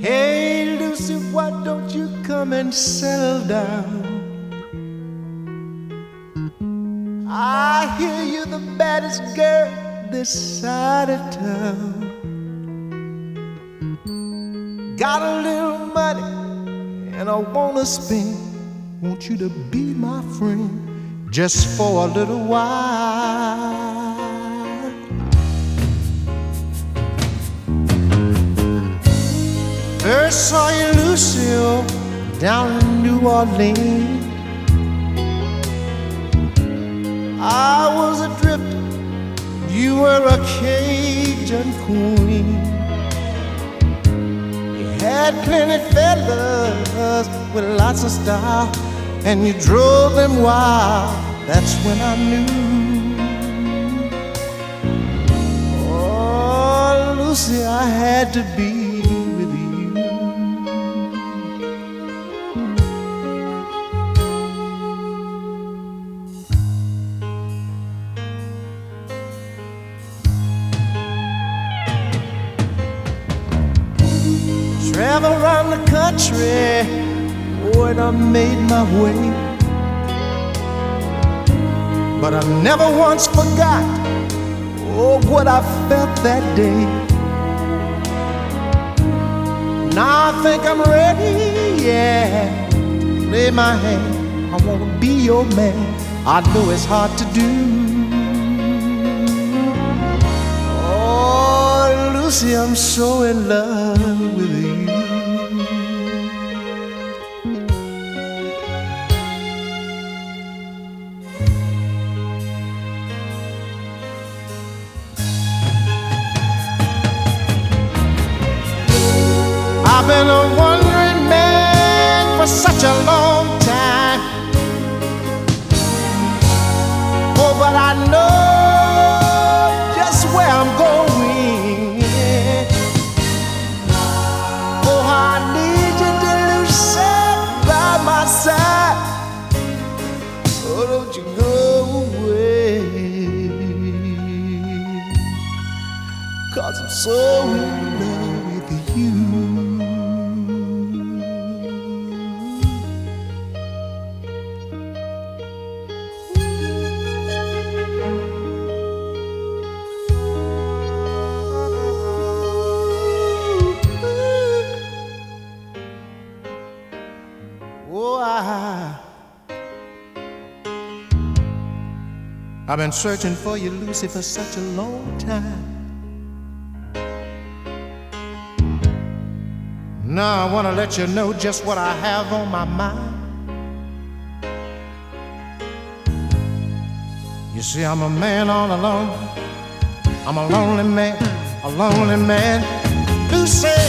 Hey, Lucy, why don't you come and settle down? I hear you're the baddest girl this side of town. Got a little money and I wanna spend. Want you to be my friend just for a little while. First saw you, Lucille, down in New Orleans. I was adrift, you were a Cajun queen. You had plenty fellas with lots of style, and you drove them wild. That's when I knew. Oh, Lucy, I had to be with you. Travel around the country when I made my way. But I never once forgot oh, what I felt that day. Now I think I'm ready, yeah. Lay my hand, I wanna be your man. I know it's hard to do. Oh, Lucy, I'm so in love with you. A wandering man for such a long time. Oh, but I know just where I'm going. Oh, I need you to sit by my side. Oh, don't you go away. Cause I'm so in I've been searching for you, Lucy, for such a long time. Now I want to let you know just what I have on my mind. You see, I'm a man all alone. I'm a lonely man, a lonely man. Lucy.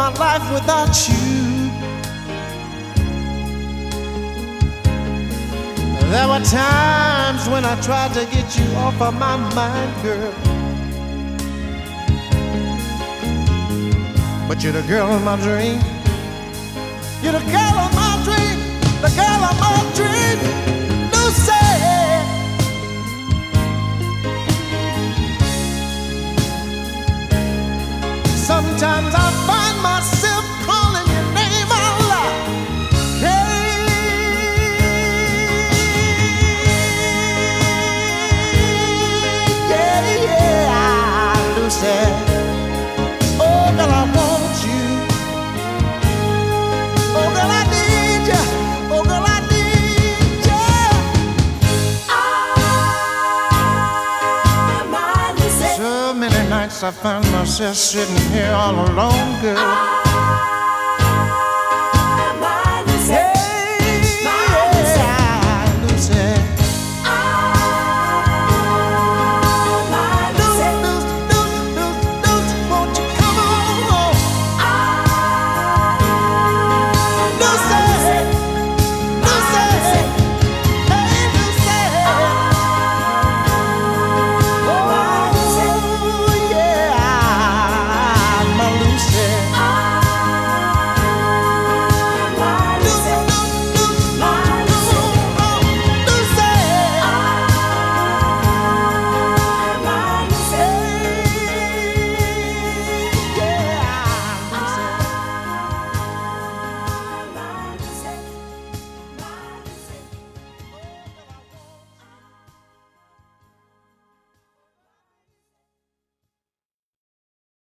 My life without you. There were times when I tried to get you off of my mind, girl. But you're the girl of my dream. You're the girl of my dream. The girl of my dream. Lucy. Sometimes I nights I find myself sitting here all alone, girl.